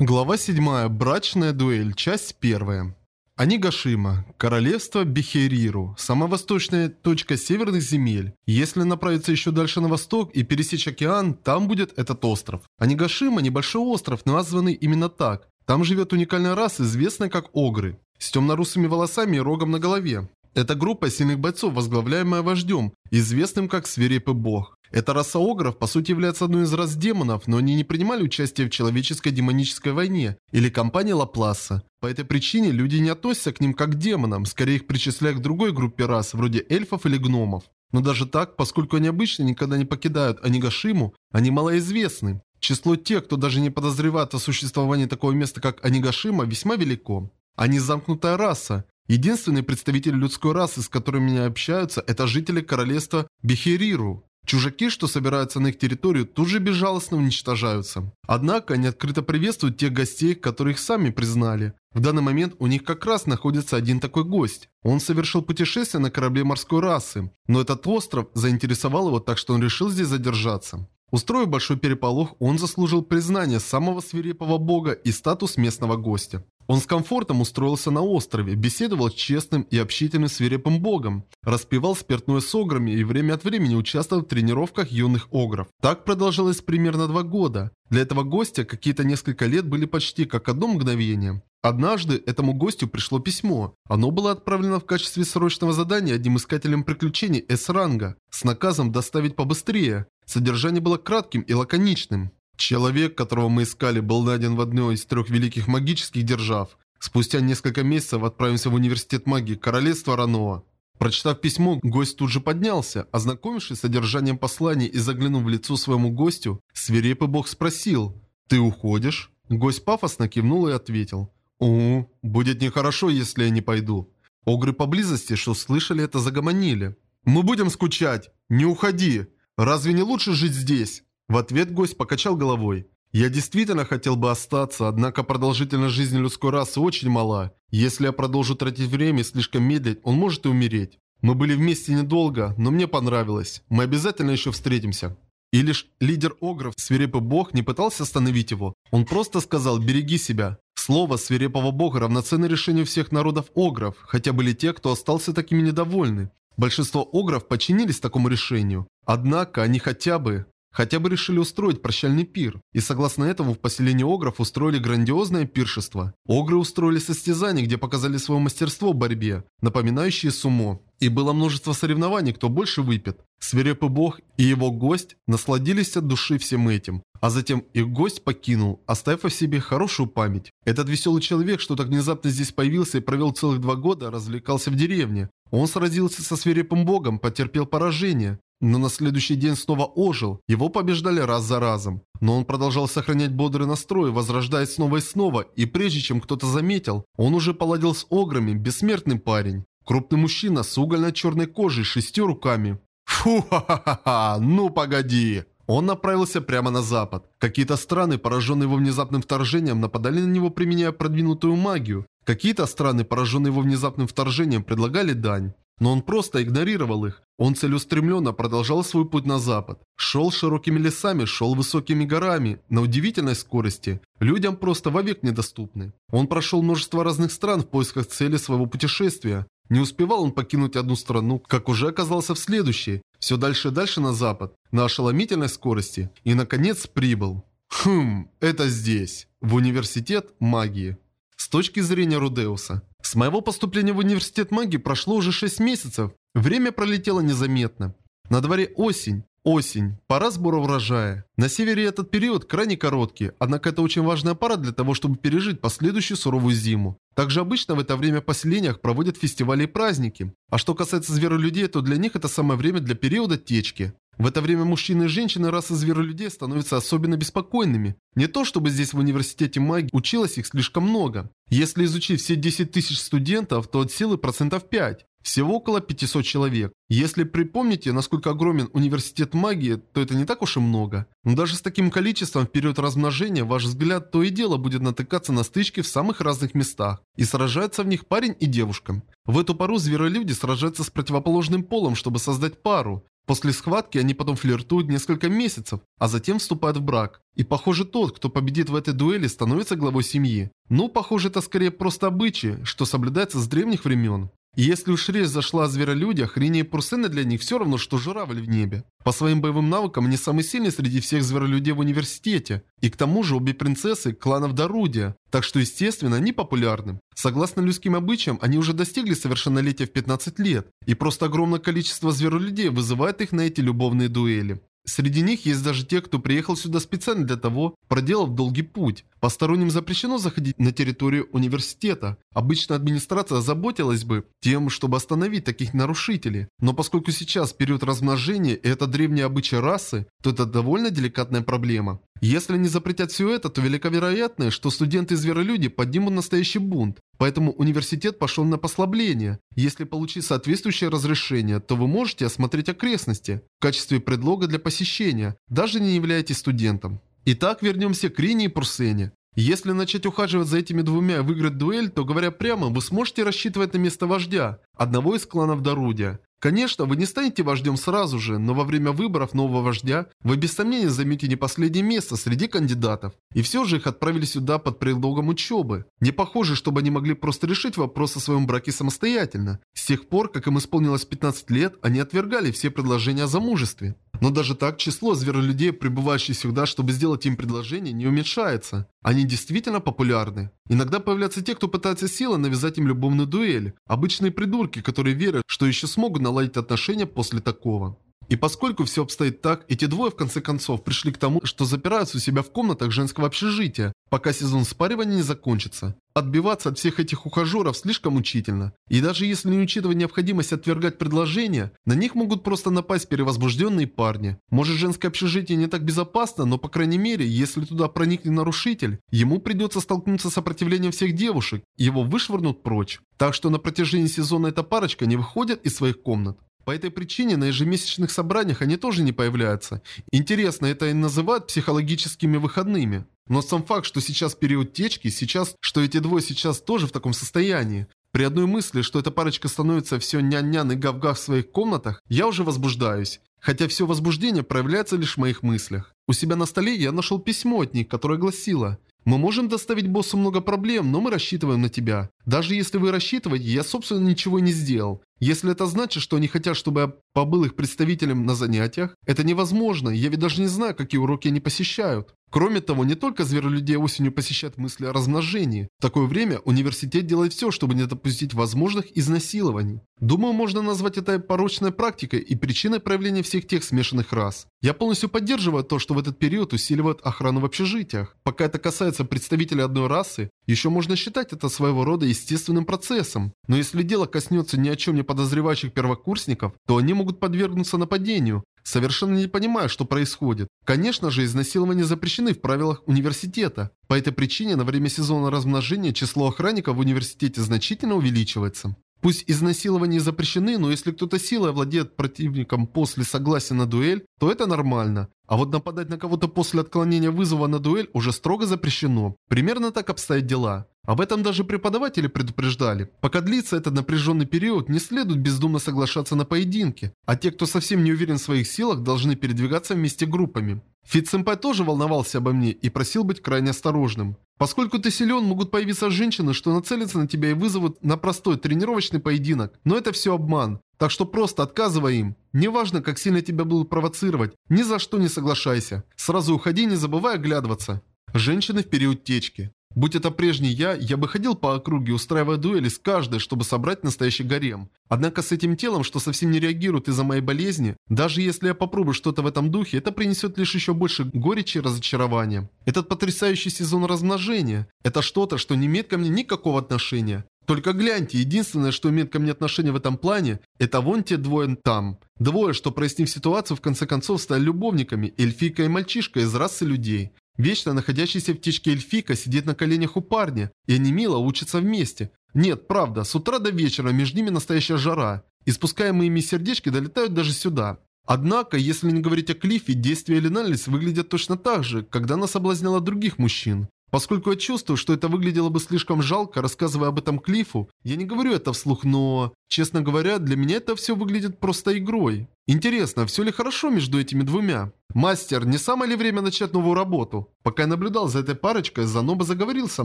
Глава 7. Брачная дуэль. Часть 1. Анигашима. Королевство Бихериру. Самая восточная точка северных земель. Если направиться еще дальше на восток и пересечь океан, там будет этот остров. Анигашима – небольшой остров, названный именно так. Там живет уникальная раса, известная как Огры. С темно-русыми волосами и рогом на голове. Это группа сильных бойцов, возглавляемая вождем, известным как Свирепый Бог. Эта раса огров, по сути, является одной из рас демонов, но они не принимали участие в человеческой демонической войне или кампании Лапласа. По этой причине люди не относятся к ним как к демонам, скорее их причисляют к другой группе рас, вроде эльфов или гномов. Но даже так, поскольку они обычно никогда не покидают Анигашиму, они малоизвестны. Число тех, кто даже не подозревает о существовании такого места, как Анигашима, весьма велико. Они замкнутая раса. Единственные представители людской расы, с которыми они общаются, это жители королевства Бехериру. Чужаки, что собираются на их территорию, тут же безжалостно уничтожаются. Однако они открыто приветствуют тех гостей, которых сами признали. В данный момент у них как раз находится один такой гость. Он совершил путешествие на корабле морской расы, но этот остров заинтересовал его так, что он решил здесь задержаться. Устроив большой переполох, он заслужил признание самого свирепого бога и статус местного гостя. Он с комфортом устроился на острове, беседовал с честным и общительным свирепым богом, распевал спиртное с ограми и время от времени участвовал в тренировках юных огров. Так продолжалось примерно два года. Для этого гостя какие-то несколько лет были почти как одно мгновение. Однажды этому гостю пришло письмо. Оно было отправлено в качестве срочного задания одним искателем приключений С-ранга с наказом доставить побыстрее. Содержание было кратким и лаконичным. Человек, которого мы искали, был найден в одной из трех великих магических держав. Спустя несколько месяцев отправимся в университет магии Королевства Раноа. Прочитав письмо, гость тут же поднялся. Ознакомившись с содержанием послания и заглянув в лицо своему гостю, свирепый бог спросил «Ты уходишь?» Гость пафосно кивнул и ответил «Угу, будет нехорошо, если я не пойду». Огры поблизости, что слышали это, загомонили. «Мы будем скучать! Не уходи! Разве не лучше жить здесь?» В ответ гость покачал головой. «Я действительно хотел бы остаться, однако продолжительность жизни людской расы очень мала. Если я продолжу тратить время и слишком медлить, он может и умереть. Мы были вместе недолго, но мне понравилось. Мы обязательно еще встретимся». И лишь лидер Огров, свирепый бог, не пытался остановить его. Он просто сказал «береги себя». Слово свирепого бога равноценно решению всех народов Огров, хотя были те, кто остался такими недовольны. Большинство Огров подчинились такому решению. Однако они хотя бы Хотя бы решили устроить прощальный пир. И согласно этому в поселении Огров устроили грандиозное пиршество. Огры устроили состязание, где показали свое мастерство в борьбе, напоминающее сумо. И было множество соревнований, кто больше выпьет. Свирепый бог и его гость насладились от души всем этим. А затем их гость покинул, оставив о себе хорошую память. Этот веселый человек, что так внезапно здесь появился и провел целых два года, развлекался в деревне. Он сразился со свирепым богом, потерпел поражение. Но на следующий день снова ожил. Его побеждали раз за разом. Но он продолжал сохранять бодрый настрой, возрождаясь снова и снова. И прежде чем кто-то заметил, он уже поладил с ограми, бессмертный парень. Крупный мужчина с угольно-черной кожей, шестью руками. Фу-ха-ха-ха, ну погоди. Он направился прямо на запад. Какие-то страны, пораженные его внезапным вторжением, нападали на него, применяя продвинутую магию. Какие-то страны, пораженные его внезапным вторжением, предлагали дань. Но он просто игнорировал их. Он целеустремленно продолжал свой путь на запад. Шел широкими лесами, шел высокими горами, на удивительной скорости. Людям просто вовек недоступны. Он прошел множество разных стран в поисках цели своего путешествия. Не успевал он покинуть одну страну, как уже оказался в следующей. Все дальше и дальше на запад, на ошеломительной скорости. И наконец прибыл. Хм, это здесь. В университет магии. С точки зрения Рудеуса. С моего поступления в университет магии прошло уже 6 месяцев. Время пролетело незаметно. На дворе осень. Осень. Пора сбора урожая. На севере этот период крайне короткий, однако это очень важная пора для того, чтобы пережить последующую суровую зиму. Также обычно в это время в поселениях проводят фестивали и праздники. А что касается зверолюдей, то для них это самое время для периода течки. В это время мужчины и женщины расы зверолюдей становятся особенно беспокойными. Не то чтобы здесь в университете магии училось их слишком много. Если изучить все 10 тысяч студентов, то от силы процентов 5. Всего около 500 человек. Если припомните, насколько огромен университет магии, то это не так уж и много. Но даже с таким количеством в период размножения ваш взгляд то и дело будет натыкаться на стычки в самых разных местах. И сражаются в них парень и девушка. В эту пару зверолюди сражаются с противоположным полом, чтобы создать пару. После схватки они потом флиртуют несколько месяцев, а затем вступают в брак. И похоже тот, кто победит в этой дуэли, становится главой семьи. Ну, похоже это скорее просто обычаи, что соблюдается с древних времен. Если уж речь зашла о зверолюдях, Рини и Пурсены для них все равно, что журавль в небе. По своим боевым навыкам они самые сильные среди всех зверолюдей в университете. И к тому же обе принцессы кланов Дарудия, так что естественно они популярны. Согласно людским обычаям, они уже достигли совершеннолетия в 15 лет. И просто огромное количество зверолюдей вызывает их на эти любовные дуэли. Среди них есть даже те, кто приехал сюда специально для того, проделав долгий путь. Посторонним запрещено заходить на территорию университета. Обычно администрация заботилась бы тем, чтобы остановить таких нарушителей. Но поскольку сейчас период размножения и это древние обычаи расы, то это довольно деликатная проблема. Если не запретят все это, то велика вероятность, что студенты-зверолюди поднимут настоящий бунт. Поэтому университет пошел на послабление. Если получить соответствующее разрешение, то вы можете осмотреть окрестности в качестве предлога для посещения, даже не являетесь студентом. Итак, вернемся к Рине и Пурсене. Если начать ухаживать за этими двумя и выиграть дуэль, то, говоря прямо, вы сможете рассчитывать на место вождя, одного из кланов Дарудия. Конечно, вы не станете вождем сразу же, но во время выборов нового вождя вы без сомнения займете не последнее место среди кандидатов. И все же их отправили сюда под предлогом учебы. Не похоже, чтобы они могли просто решить вопрос о своем браке самостоятельно. С тех пор, как им исполнилось 15 лет, они отвергали все предложения о замужестве. Но даже так, число зверолюдей, прибывающих сюда, чтобы сделать им предложение, не уменьшается. Они действительно популярны. Иногда появляются те, кто пытается силой навязать им любовную дуэль. Обычные придурки, которые верят, что еще смогут наладить отношения после такого. И поскольку все обстоит так, эти двое в конце концов пришли к тому, что запираются у себя в комнатах женского общежития, пока сезон спаривания не закончится. Отбиваться от всех этих ухажеров слишком мучительно. И даже если не учитывать необходимость отвергать предложения, на них могут просто напасть перевозбужденные парни. Может женское общежитие не так безопасно, но по крайней мере, если туда проникнет нарушитель, ему придется столкнуться с сопротивлением всех девушек, его вышвырнут прочь. Так что на протяжении сезона эта парочка не выходит из своих комнат. По этой причине на ежемесячных собраниях они тоже не появляются. Интересно, это и называют психологическими выходными. Но сам факт, что сейчас период течки, сейчас, что эти двое сейчас тоже в таком состоянии. При одной мысли, что эта парочка становится все нянь-нян и гав-гав в своих комнатах, я уже возбуждаюсь. Хотя все возбуждение проявляется лишь в моих мыслях. У себя на столе я нашел письмо от них, которое гласило «Мы можем доставить боссу много проблем, но мы рассчитываем на тебя. Даже если вы рассчитываете, я собственно ничего не сделал. Если это значит, что они хотят, чтобы я побыл их представителем на занятиях, это невозможно, я ведь даже не знаю, какие уроки они посещают. Кроме того, не только зверолюдей осенью посещают мысли о размножении. В такое время университет делает все, чтобы не допустить возможных изнасилований. Думаю, можно назвать это порочной практикой и причиной проявления всех тех смешанных рас. Я полностью поддерживаю то, что в этот период усиливают охрану в общежитиях. Пока это касается представителей одной расы, еще можно считать это своего рода естественным процессом. Но если дело коснется ни о чем не подозревающих первокурсников, то они могут подвергнуться нападению, совершенно не понимая, что происходит. Конечно же, изнасилования запрещены в правилах университета. По этой причине на время сезона размножения число охранников в университете значительно увеличивается. Пусть изнасилования запрещены, но если кто-то силой овладеет противником после согласия на дуэль, то это нормально. А вот нападать на кого-то после отклонения вызова на дуэль уже строго запрещено. Примерно так обстоят дела. Об этом даже преподаватели предупреждали. Пока длится этот напряженный период, не следует бездумно соглашаться на поединки, а те, кто совсем не уверен в своих силах, должны передвигаться вместе группами. Фит-сэмпай тоже волновался обо мне и просил быть крайне осторожным. Поскольку ты силен, могут появиться женщины, что нацелятся на тебя и вызовут на простой тренировочный поединок. Но это все обман. Так что просто отказывай им. Неважно, как сильно тебя будут провоцировать, ни за что не соглашайся. Сразу уходи, не забывай оглядываться. Женщины в период течки. Будь это прежний я, я бы ходил по округе, устраивая дуэли с каждой, чтобы собрать настоящий гарем. Однако с этим телом, что совсем не реагирует из-за моей болезни, даже если я попробую что-то в этом духе, это принесет лишь еще больше горечи и разочарования. Этот потрясающий сезон размножения – это что-то, что не имеет ко мне никакого отношения. Только гляньте, единственное, что имеет ко мне отношение в этом плане, это вон те двое там. Двое, что прояснив ситуацию, в конце концов стали любовниками, эльфийка и мальчишка из расы людей. Вечно находящийся в птичке эльфика сидит на коленях у парня, и они мило учатся вместе. Нет, правда, с утра до вечера между ними настоящая жара. Испускаемые ими сердечки долетают даже сюда. Однако, если не говорить о Клиффе, действия Элиналис выглядят точно так же, когда она соблазняла других мужчин. Поскольку я чувствую, что это выглядело бы слишком жалко, рассказывая об этом Клифу, я не говорю это вслух, но... Честно говоря, для меня это все выглядит просто игрой. Интересно, все ли хорошо между этими двумя? Мастер, не самое ли время начать новую работу? Пока я наблюдал за этой парочкой, Заноба заговорил со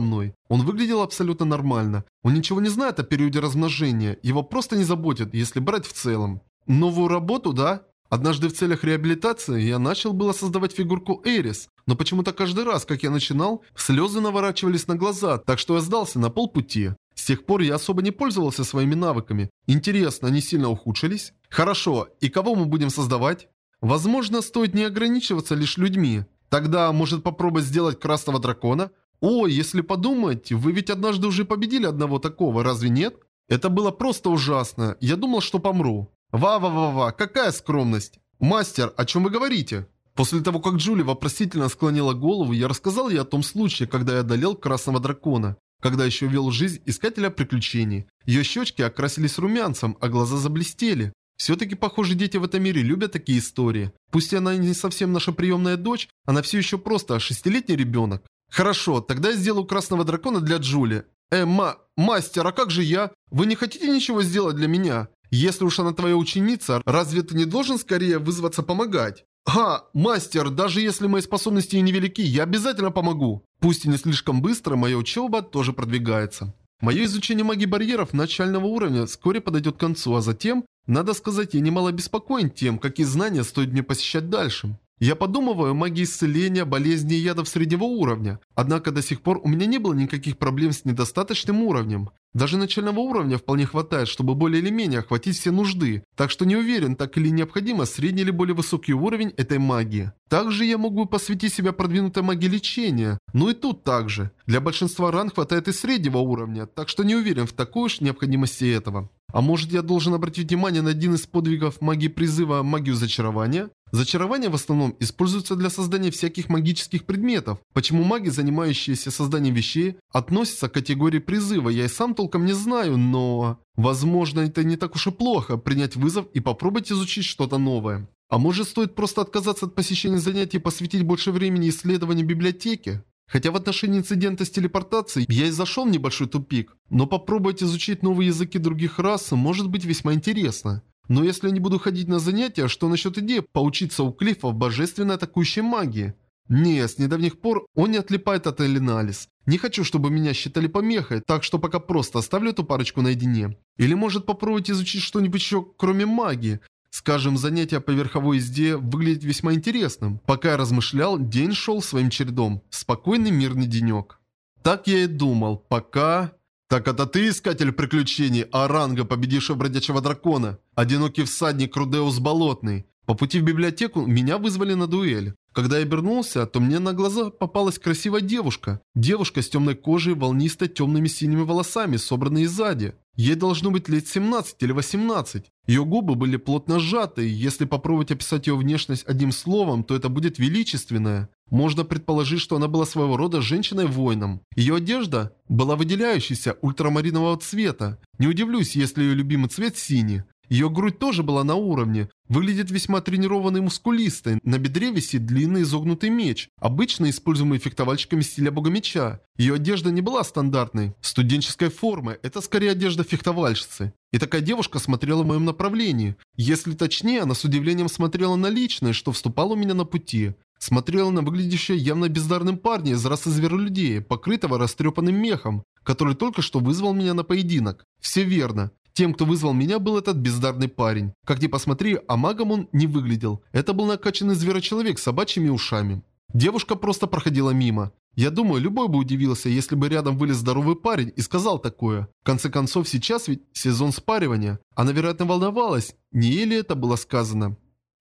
мной. Он выглядел абсолютно нормально. Он ничего не знает о периоде размножения, его просто не заботит, если брать в целом. Новую работу, да? Однажды в целях реабилитации я начал было создавать фигурку Эрис, но почему-то каждый раз, как я начинал, слезы наворачивались на глаза, так что я сдался на полпути. С тех пор я особо не пользовался своими навыками. Интересно, они сильно ухудшились? Хорошо, и кого мы будем создавать? Возможно, стоит не ограничиваться лишь людьми. Тогда, может попробовать сделать красного дракона? О, если подумать, вы ведь однажды уже победили одного такого, разве нет? Это было просто ужасно. Я думал, что помру. «Ва-ва-ва-ва, какая скромность!» «Мастер, о чем вы говорите?» После того, как Джули вопросительно склонила голову, я рассказал ей о том случае, когда я одолел Красного Дракона, когда еще вел жизнь Искателя Приключений. Ее щечки окрасились румянцем, а глаза заблестели. Все-таки, похоже, дети в этом мире любят такие истории. Пусть она не совсем наша приемная дочь, она все еще просто шестилетний ребенок. Хорошо, тогда я сделаю Красного Дракона для Джули. Э, ма, мастер, а как же я? Вы не хотите ничего сделать для меня? Если уж она твоя ученица, разве ты не должен скорее вызваться помогать? «Ха, мастер, даже если мои способности и невелики, я обязательно помогу!» Пусть и не слишком быстро, моя учеба тоже продвигается. Мое изучение магии барьеров начального уровня вскоре подойдет к концу, а затем, надо сказать, я немало беспокоен тем, какие знания стоит мне посещать дальше. Я подумываю о магии исцеления, болезней и ядов среднего уровня. Однако до сих пор у меня не было никаких проблем с недостаточным уровнем. Даже начального уровня вполне хватает, чтобы более или менее охватить все нужды, так что не уверен, так или необходимо средний или более высокий уровень этой магии. Также я могу посвятить себя продвинутой магии лечения, ну и тут также. Для большинства ран хватает и среднего уровня, так что не уверен в такой уж необходимости этого. А может я должен обратить внимание на один из подвигов магии призыва магию зачарования? Зачарование в основном используется для создания всяких магических предметов. Почему маги, занимающиеся созданием вещей, относятся к категории призыва, я и сам толком не знаю, но... Возможно, это не так уж и плохо, принять вызов и попробовать изучить что-то новое. А может стоит просто отказаться от посещения занятий и посвятить больше времени исследованию библиотеки? Хотя в отношении инцидента с телепортацией я и зашел в небольшой тупик, но попробовать изучить новые языки других рас может быть весьма интересно. Но если я не буду ходить на занятия, что насчет идеи поучиться у Клиффа в божественной атакующей магии? Не, с недавних пор он не отлипает от Элиналис. Не хочу, чтобы меня считали помехой, так что пока просто оставлю эту парочку наедине. Или может попробовать изучить что-нибудь еще, кроме магии. Скажем, занятие по верховой езде выглядит весьма интересным. Пока я размышлял, день шел своим чередом. Спокойный мирный денек. Так я и думал, пока... «Так это ты, искатель приключений, Аранга, победивший бродячего дракона? Одинокий всадник Рудеус Болотный. По пути в библиотеку меня вызвали на дуэль. Когда я обернулся, то мне на глаза попалась красивая девушка. Девушка с темной кожей, волнистой темными синими волосами, собранные сзади. Ей должно быть лет 17 или 18. Ее губы были плотно сжаты, и если попробовать описать ее внешность одним словом, то это будет величественная. Можно предположить, что она была своего рода женщиной-воином. Ее одежда была выделяющейся ультрамаринового цвета. Не удивлюсь, если ее любимый цвет синий. Ее грудь тоже была на уровне. Выглядит весьма тренированной и мускулистой. На бедре висит длинный изогнутый меч, обычно используемый фехтовальщиками стиля бога меча. Ее одежда не была стандартной, студенческой формы. Это скорее одежда фехтовальщицы. И такая девушка смотрела в моем направлении. Если точнее, она с удивлением смотрела на личное, что вступало у меня на пути. Смотрела на выглядящего явно бездарным парня из расы зверолюдей, покрытого растрепанным мехом, который только что вызвал меня на поединок. Все верно. Тем, кто вызвал меня, был этот бездарный парень. Как ни посмотри, а магом он не выглядел. Это был накачанный зверочеловек с собачьими ушами. Девушка просто проходила мимо. Я думаю, любой бы удивился, если бы рядом вылез здоровый парень и сказал такое. В конце концов, сейчас ведь сезон спаривания. Она, вероятно, волновалась. Не ей это было сказано?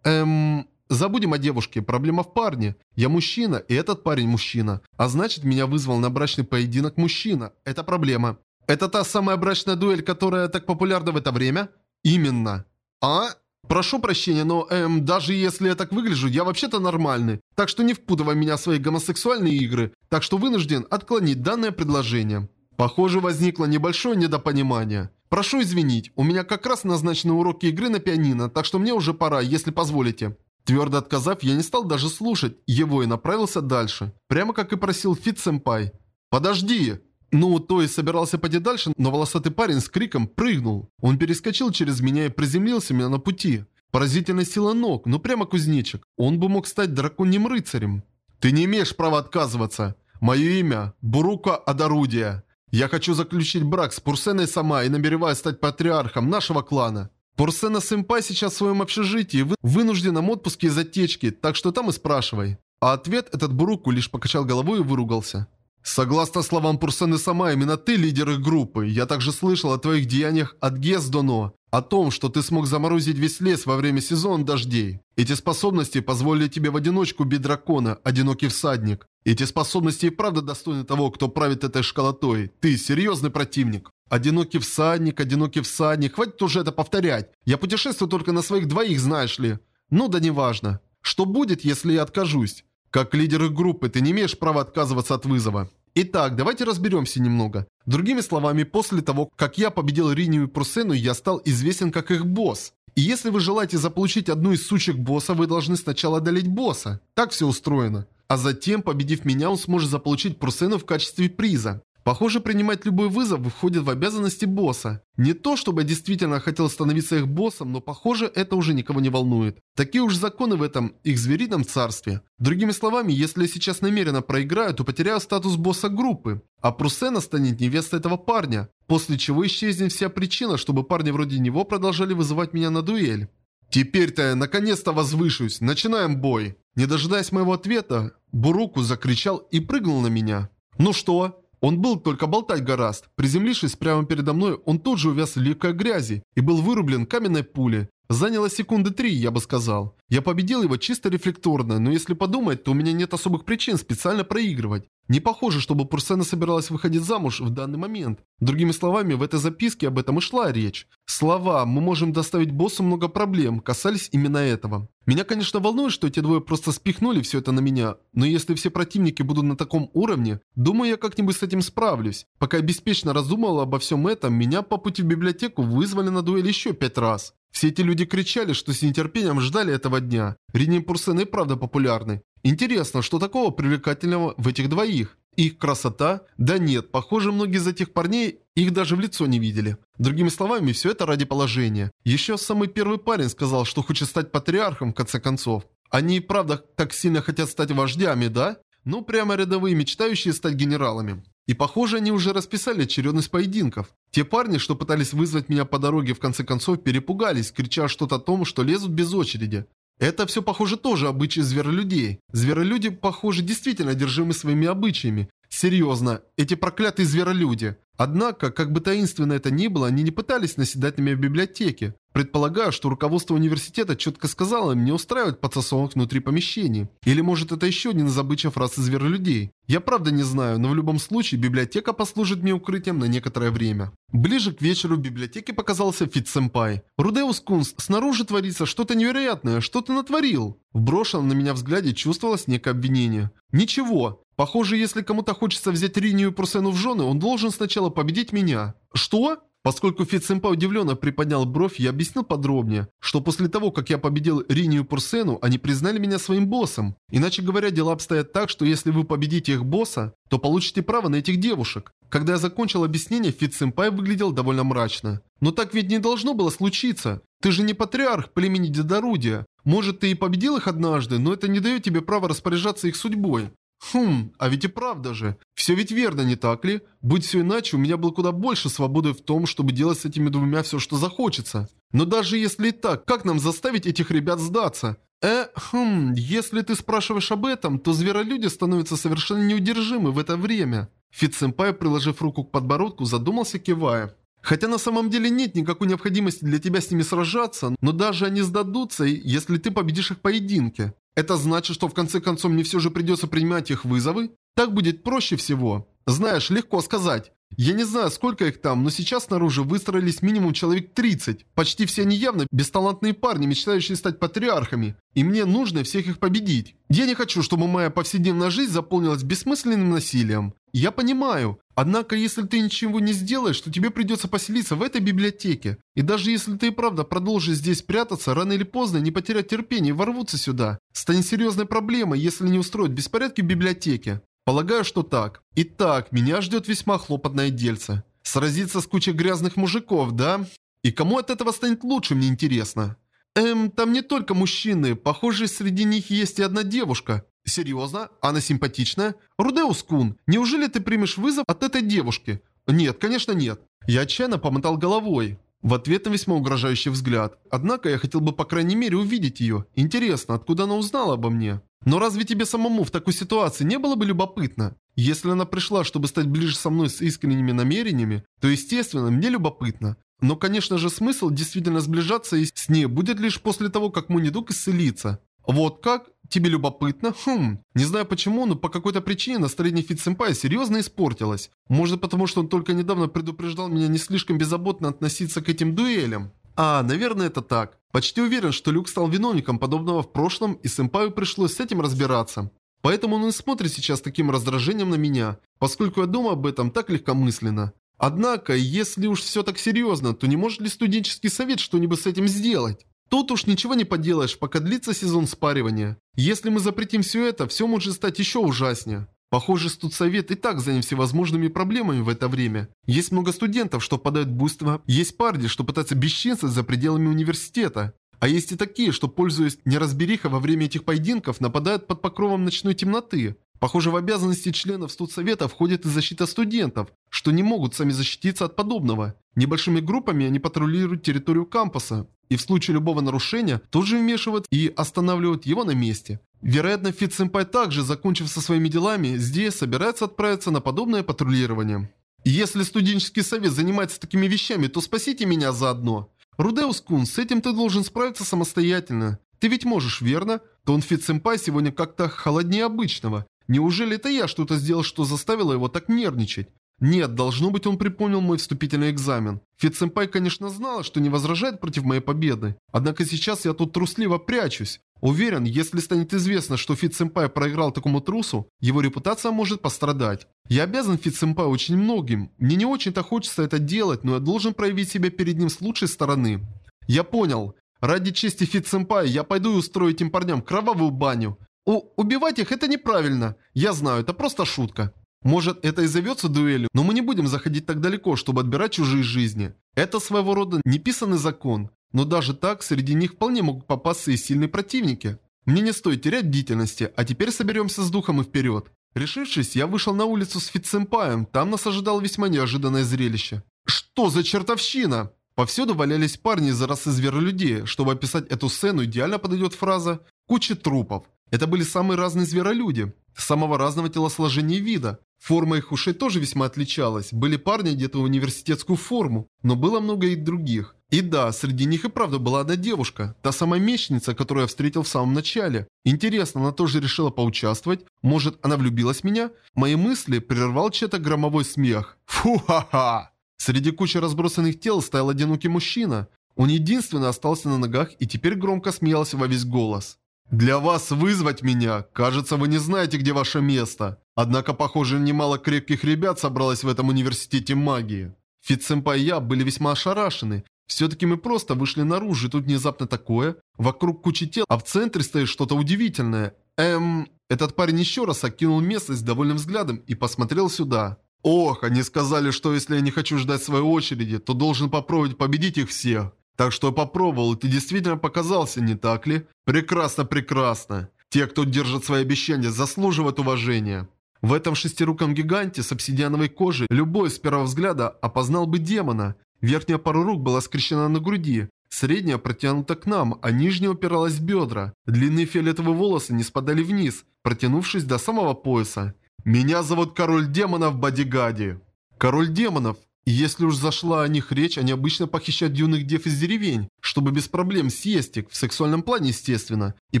Эм... Забудем о девушке, проблема в парне. Я мужчина, и этот парень мужчина. А значит, меня вызвал на брачный поединок мужчина. Это проблема. Это та самая брачная дуэль, которая так популярна в это время? Именно. А? Прошу прощения, но, эм, даже если я так выгляжу, я вообще-то нормальный. Так что не впутывай меня в свои гомосексуальные игры. Так что вынужден отклонить данное предложение. Похоже, возникло небольшое недопонимание. Прошу извинить, у меня как раз назначены уроки игры на пианино, так что мне уже пора, если позволите. Твердо отказав, я не стал даже слушать его и направился дальше. Прямо как и просил Фит-сэмпай. «Подожди!» Ну, то есть собирался пойти дальше, но волосатый парень с криком прыгнул. Он перескочил через меня и приземлился меня на пути. Поразительная сила ног, ну прямо кузнечик. Он бы мог стать драконьим рыцарем. Ты не имеешь права отказываться. Мое имя – Бурука Адарудия. Я хочу заключить брак с Пурсеной сама и намереваюсь стать патриархом нашего клана. Пурсена Сэмпай сейчас в своем общежитии вы вынужденном отпуске из отечки, так что там и спрашивай. А ответ этот Буруку лишь покачал головой и выругался. Согласно словам Пурсены сама, именно ты лидер их группы. Я также слышал о твоих деяниях от Гездоно, о том, что ты смог заморозить весь лес во время сезона дождей. Эти способности позволили тебе в одиночку бить дракона, одинокий всадник. Эти способности и правда достойны того, кто правит этой школотой. Ты серьезный противник. Одинокий всадник, одинокий всадник. Хватит уже это повторять. Я путешествую только на своих двоих, знаешь ли. Ну да неважно. Что будет, если я откажусь? Как лидер их группы, ты не имеешь права отказываться от вызова. Итак, давайте разберемся немного. Другими словами, после того, как я победил Ринию и Прусену, я стал известен как их босс. И если вы желаете заполучить одну из сучек босса, вы должны сначала одолеть босса. Так все устроено. А затем, победив меня, он сможет заполучить Прусену в качестве приза. Похоже, принимать любой вызов входит в обязанности босса. Не то, чтобы я действительно хотел становиться их боссом, но похоже, это уже никого не волнует. Такие уж законы в этом их зверином царстве. Другими словами, если я сейчас намеренно проиграю, то потеряю статус босса группы. А Прусена станет невестой этого парня. После чего исчезнет вся причина, чтобы парни вроде него продолжали вызывать меня на дуэль. Теперь-то я наконец-то возвышусь. Начинаем бой. Не дожидаясь моего ответа, Буруку закричал и прыгнул на меня. Ну что? Он был только болтать гораст. Приземлившись прямо передо мной, он тут же увяз в липкой грязи и был вырублен каменной пулей. Заняло секунды три, я бы сказал. Я победил его чисто рефлекторно, но если подумать, то у меня нет особых причин специально проигрывать. Не похоже, чтобы Пурсена собиралась выходить замуж в данный момент. Другими словами, в этой записке об этом и шла речь. Слова «мы можем доставить боссу много проблем» касались именно этого. Меня, конечно, волнует, что эти двое просто спихнули все это на меня, но если все противники будут на таком уровне, думаю, я как-нибудь с этим справлюсь. Пока я беспечно раздумывал обо всем этом, меня по пути в библиотеку вызвали на дуэль еще пять раз. Все эти люди кричали, что с нетерпением ждали этого дня. Рини и Пурсен и правда популярны. Интересно, что такого привлекательного в этих двоих? Их красота? Да нет, похоже, многие из этих парней их даже в лицо не видели. Другими словами, все это ради положения. Еще самый первый парень сказал, что хочет стать патриархом в конце концов. Они и правда так сильно хотят стать вождями, да? Ну, прямо рядовые, мечтающие стать генералами. И похоже, они уже расписали очередность поединков. Те парни, что пытались вызвать меня по дороге, в конце концов перепугались, крича что-то о том, что лезут без очереди. Это все, похоже, тоже обычаи зверолюдей. Зверолюди, похоже, действительно одержимы своими обычаями. Серьезно, эти проклятые зверолюди. Однако, как бы таинственно это ни было, они не пытались наседать на меня в библиотеке. Предполагаю, что руководство университета четко сказало им не устраивать потасовок внутри помещений. Или может это еще один из обычаев расы зверолюдей. Я правда не знаю, но в любом случае библиотека послужит мне укрытием на некоторое время. Ближе к вечеру в библиотеке показался Фитц-семпай. «Рудеус-кун, снаружи творится что-то невероятное, что ты натворил?» В брошенном на меня взгляде чувствовалось некое обвинение. «Ничего. Похоже, если кому-то хочется взять Ринию и Пурсену в жены, он должен сначала победить меня». «Что?» Поскольку Фитц-семпай удивленно приподнял бровь, я объяснил подробнее, что после того, как я победил Ринию и Пурсену, они признали меня своим боссом. Иначе говоря, дела обстоят так, что если вы победите их босса, то получите право на этих девушек. Когда я закончил объяснение, Фитц-семпай выглядел довольно мрачно. Но так ведь не должно было случиться. Ты же не патриарх племени Дедолдия. Может, ты и победил их однажды, но это не дает тебе права распоряжаться их судьбой. Хм, а ведь и правда же. Все ведь верно, не так ли? Будь все иначе, у меня было куда больше свободы в том, чтобы делать с этими двумя все, что захочется. Но даже если и так, как нам заставить этих ребят сдаться? Э, хм, если ты спрашиваешь об этом, то зверолюди становятся совершенно неудержимы в это время. Фит-сэмпай, приложив руку к подбородку, задумался, кивая. Хотя на самом деле нет никакой необходимости для тебя с ними сражаться, но даже они сдадутся, если ты победишь их поединке. Это значит, что в конце концов мне все же придется принимать их вызовы? Так будет проще всего. Знаешь, легко сказать. Я не знаю, сколько их там, но сейчас снаружи выстроились минимум человек 30. Почти все они явно бесталантные парни, мечтающие стать патриархами. И мне нужно всех их победить. Я не хочу, чтобы моя повседневная жизнь заполнилась бессмысленным насилием. Я понимаю. Однако, если ты ничего не сделаешь, то тебе придется поселиться в этой библиотеке. И даже если ты и правда продолжишь здесь прятаться, рано или поздно не потерять терпение и ворвутся сюда. Станет серьезной проблемой, если не устроить беспорядки в библиотеке. Полагаю, что так. Итак, меня ждет весьма хлопотное дельце. Сразиться с кучей грязных мужиков, да? И кому от этого станет лучше, мне интересно. Эм, там не только мужчины, похоже, среди них есть и одна девушка. Серьезно? Она симпатичная? Рудеус Кун, неужели ты примешь вызов от этой девушки? Нет, конечно нет. Я отчаянно помотал головой. В ответ на весьма угрожающий взгляд. Однако я хотел бы по крайней мере увидеть ее. Интересно, откуда она узнала обо мне? Но разве тебе самому в такой ситуации не было бы любопытно? Если она пришла, чтобы стать ближе со мной с искренними намерениями, то естественно, мне любопытно. Но, конечно же, смысл действительно сближаться с ней будет лишь после того, как мой недуг исцелится. Вот как? Тебе любопытно? Хм. Не знаю почему, но по какой-то причине настроение Фит-сэмпая серьезно испортилось. Может потому, что он только недавно предупреждал меня не слишком беззаботно относиться к этим дуэлям? А, наверное это так. Почти уверен, что Люк стал виновником подобного в прошлом, и сэмпаю пришлось с этим разбираться. Поэтому он и смотрит сейчас таким раздражением на меня, поскольку я думаю об этом так легкомысленно. Однако, если уж все так серьезно, то не может ли студенческий совет что-нибудь с этим сделать? Тут уж ничего не поделаешь, пока длится сезон спаривания. Если мы запретим все это, все может стать еще ужаснее. Похоже, студсовет и так занят всевозможными проблемами в это время. Есть много студентов, что впадают в буйство, есть парни, что пытаются бесчинствовать за пределами университета. А есть и такие, что, пользуясь неразбериха во время этих поединков, нападают под покровом ночной темноты. Похоже, в обязанности членов студсовета входит и защита студентов, что не могут сами защититься от подобного. Небольшими группами они патрулируют территорию кампуса, и в случае любого нарушения тут же вмешивают и останавливают его на месте. Вероятно, Фит Сэмпай также, закончив со своими делами, здесь собирается отправиться на подобное патрулирование. Если студенческий совет занимается такими вещами, то спасите меня заодно. Рудеус Кун, с этим ты должен справиться самостоятельно. Ты ведь можешь, верно? Тон Фит Сэмпай сегодня как-то холоднее обычного. Неужели это я что-то сделал, что заставило его так нервничать? Нет, должно быть, он припомнил мой вступительный экзамен. Фит-сэмпай, конечно, знала, что не возражает против моей победы. Однако сейчас я тут трусливо прячусь. Уверен, если станет известно, что Фит-сэмпай проиграл такому трусу, его репутация может пострадать. Я обязан Фит-сэмпай очень многим. Мне не очень-то хочется это делать, но я должен проявить себя перед ним с лучшей стороны. Я понял. Ради чести Фит-сэмпай я пойду и устрою этим парням кровавую баню. У убивать их это неправильно. Я знаю, это просто шутка. Может, это и зовется дуэлью, но мы не будем заходить так далеко, чтобы отбирать чужие жизни. Это своего рода неписанный закон. Но даже так, среди них вполне могут попасться и сильные противники. Мне не стоит терять бдительности, а теперь соберемся с духом и вперед. Решившись, я вышел на улицу с Фитсэмпаем, там нас ожидало весьма неожиданное зрелище. Что за чертовщина? Повсюду валялись парни из расы зверолюдей. Чтобы описать эту сцену, идеально подойдет фраза «куча трупов». Это были самые разные зверолюди, самого разного телосложения и вида. Форма их ушей тоже весьма отличалась. Были парни одеты в университетскую форму, но было много и других. И да, среди них и правда была одна девушка, та самая мечница, которую я встретил в самом начале. Интересно, она тоже решила поучаствовать? Может, она влюбилась в меня? Мои мысли прервал чей-то громовой смех. Фу-ха-ха! Среди кучи разбросанных тел стоял одинокий мужчина. Он единственный остался на ногах и теперь громко смеялся во весь голос. «Для вас вызвать меня? Кажется, вы не знаете, где ваше место. Однако, похоже, немало крепких ребят собралось в этом университете магии». Фит-сэмпай и я были весьма ошарашены. Все-таки мы просто вышли наружу, и тут внезапно такое. Вокруг кучи тел, а в центре стоит что-то удивительное. Эм... Этот парень еще раз окинул местность довольным взглядом и посмотрел сюда. Ох, они сказали, что если я не хочу ждать своей очереди, то должен попробовать победить их всех. Так что я попробовал, и ты действительно показался, не так ли? Прекрасно, прекрасно. Те, кто держит свои обещания, заслуживают уважения. В этом шестируком гиганте с обсидиановой кожей любой с первого взгляда опознал бы демона. Верхняя пара рук была скрещена на груди, средняя протянута к нам, а нижняя упиралась в бедра. Длинные фиолетовые волосы не спадали вниз, протянувшись до самого пояса. «Меня зовут Король Демонов Бодигади». Король Демонов если уж зашла о них речь, они обычно похищают юных дев из деревень, чтобы без проблем съесть их, в сексуальном плане естественно. И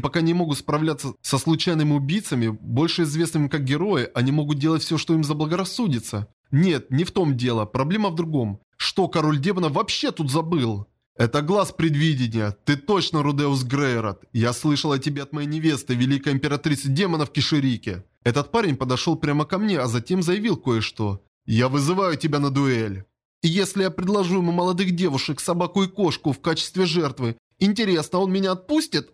пока не могут справляться со случайными убийцами, больше известными как герои, они могут делать все, что им заблагорассудится. Нет, не в том дело, проблема в другом. Что король демона вообще тут забыл? Это глаз предвидения. Ты точно Рудеус Грейрот. Я слышал о тебе от моей невесты, великой императрицы демонов Киширики. Этот парень подошел прямо ко мне, а затем заявил кое-что. Я вызываю тебя на дуэль. И если я предложу ему молодых девушек, собаку и кошку в качестве жертвы, интересно, он меня отпустит?